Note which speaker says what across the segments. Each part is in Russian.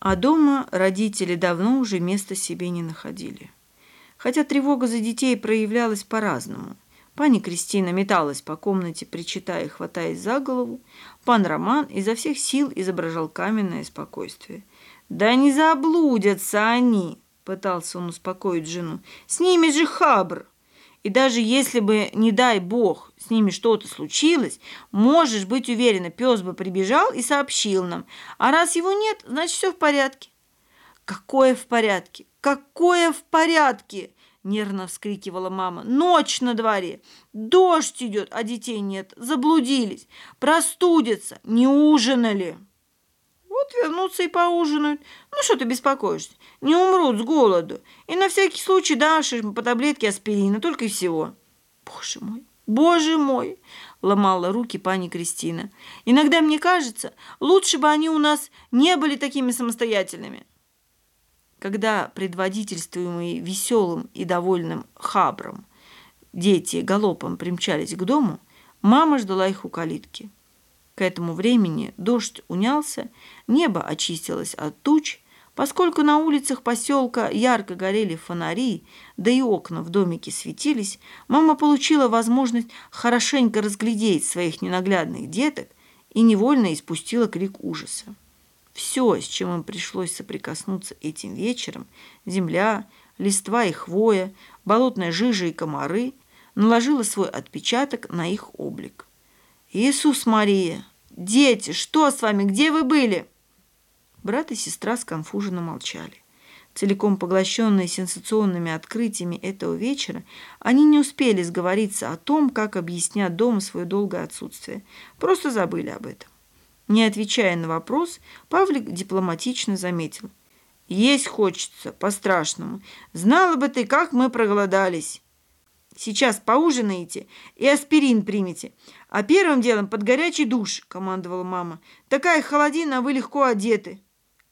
Speaker 1: А дома родители давно уже места себе не находили. Хотя тревога за детей проявлялась по-разному. Пани Кристина металась по комнате, причитая хватаясь за голову. Пан Роман изо всех сил изображал каменное спокойствие. «Да не заблудятся они!» – пытался он успокоить жену. «С ними же хабр!» И даже если бы, не дай бог, с ними что-то случилось, можешь быть уверена, пес бы прибежал и сообщил нам. А раз его нет, значит, все в порядке. Какое в порядке? Какое в порядке? Нервно вскрикивала мама. Ночь на дворе. Дождь идет, а детей нет. Заблудились. Простудятся. Не ужинали. Вот вернутся и поужинают. Ну, что ты беспокоишься? Не умрут с голоду. И на всякий случай дашь им по таблетке аспирина, только и всего. Боже мой, боже мой, ломала руки пани Кристина. Иногда мне кажется, лучше бы они у нас не были такими самостоятельными. Когда предводительствуемые веселым и довольным хабром дети галопом примчались к дому, мама ждала их у калитки. К этому времени дождь унялся, небо очистилось от туч, поскольку на улицах поселка ярко горели фонари, да и окна в домике светились, мама получила возможность хорошенько разглядеть своих ненаглядных деток и невольно испустила крик ужаса. Все, с чем им пришлось соприкоснуться этим вечером, земля, листва и хвоя, болотная жижа и комары, наложила свой отпечаток на их облик. «Иисус Мария! Дети, что с вами? Где вы были?» Брат и сестра сконфуженно молчали. Целиком поглощенные сенсационными открытиями этого вечера, они не успели сговориться о том, как объяснят дома свое долгое отсутствие. Просто забыли об этом. Не отвечая на вопрос, Павлик дипломатично заметил. «Есть хочется, по-страшному. Знала бы ты, как мы проголодались». Сейчас поужинаете и аспирин примете. А первым делом под горячий душ, командовала мама. Такая холодина, а вы легко одеты.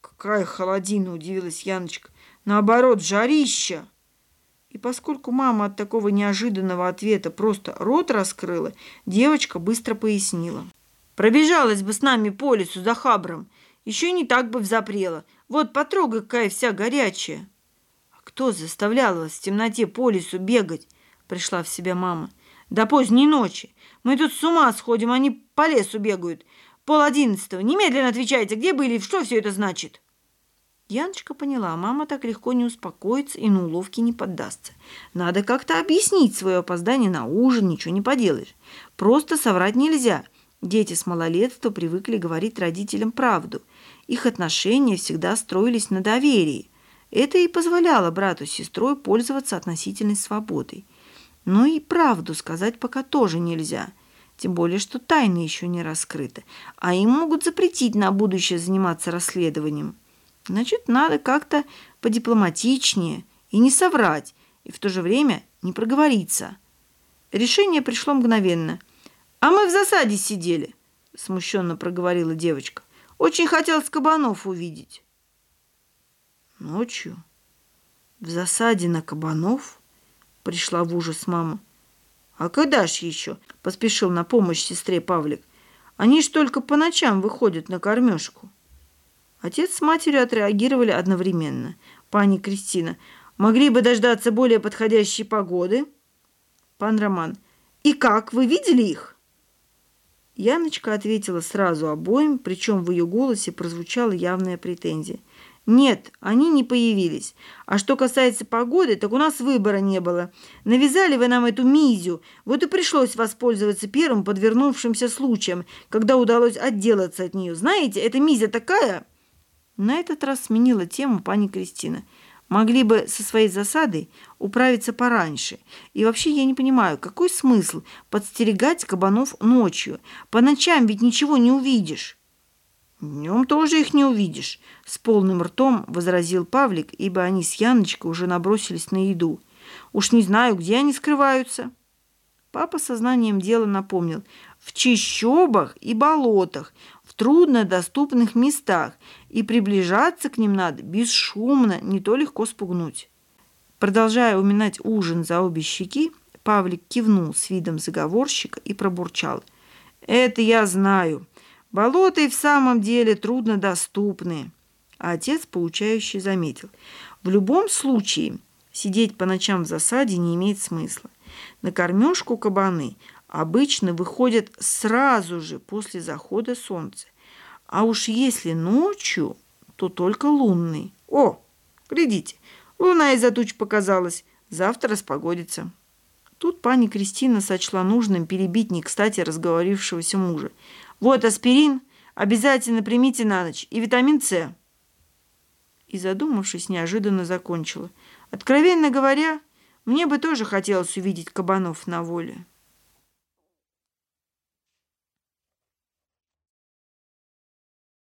Speaker 1: Какая холодина, удивилась Яночка. Наоборот, жарища. И поскольку мама от такого неожиданного ответа просто рот раскрыла, девочка быстро пояснила. Пробежалась бы с нами по лесу за хабром. Еще не так бы взапрела. Вот потрогай, какая вся горячая. А кто заставлял вас в темноте по лесу бегать? Пришла в себя мама. До поздней ночи. Мы тут с ума сходим, они по лесу бегают. Пол одиннадцатого. Немедленно отвечайте, где были и что все это значит?» Яночка поняла, мама так легко не успокоится и на уловки не поддастся. Надо как-то объяснить свое опоздание на ужин, ничего не поделаешь. Просто соврать нельзя. Дети с малолетства привыкли говорить родителям правду. Их отношения всегда строились на доверии. Это и позволяло брату с сестрой пользоваться относительной свободой. Но и правду сказать пока тоже нельзя. Тем более, что тайна еще не раскрыта. А им могут запретить на будущее заниматься расследованием. Значит, надо как-то подипломатичнее и не соврать, и в то же время не проговориться. Решение пришло мгновенно. «А мы в засаде сидели», – смущенно проговорила девочка. «Очень хотелось кабанов увидеть». «Ночью? В засаде на кабанов?» Пришла в ужас мама. «А когда ж еще?» – поспешил на помощь сестре Павлик. «Они ж только по ночам выходят на кормежку». Отец с матерью отреагировали одновременно. «Пани Кристина, могли бы дождаться более подходящей погоды?» «Пан Роман, и как, вы видели их?» Яночка ответила сразу обоим, причем в ее голосе прозвучала явная претензия. Нет, они не появились. А что касается погоды, так у нас выбора не было. Навязали вы нам эту мизю, вот и пришлось воспользоваться первым подвернувшимся случаем, когда удалось отделаться от нее. Знаете, эта мизя такая... На этот раз сменила тему пани Кристина. Могли бы со своей засадой управиться пораньше. И вообще я не понимаю, какой смысл подстерегать кабанов ночью? По ночам ведь ничего не увидишь. «Днем тоже их не увидишь», — с полным ртом возразил Павлик, ибо они с Яночкой уже набросились на еду. «Уж не знаю, где они скрываются». Папа сознанием дела напомнил. «В чищобах и болотах, труднодоступных местах, и приближаться к ним надо бесшумно, не то легко спугнуть». Продолжая уминать ужин за обе щеки, Павлик кивнул с видом заговорщика и пробурчал. «Это я знаю». Болота и в самом деле труднодоступны. А отец, получающий, заметил. В любом случае сидеть по ночам в засаде не имеет смысла. На кормежку кабаны обычно выходят сразу же после захода солнца. А уж если ночью, то только лунный. О, глядите, луна из-за туч показалась. Завтра распогодится. Тут пани Кристина сочла нужным перебить не кстати разговорившегося мужа. «Вот аспирин, обязательно примите на ночь, и витамин С». И, задумавшись, неожиданно закончила. «Откровенно говоря, мне бы тоже хотелось увидеть кабанов на воле».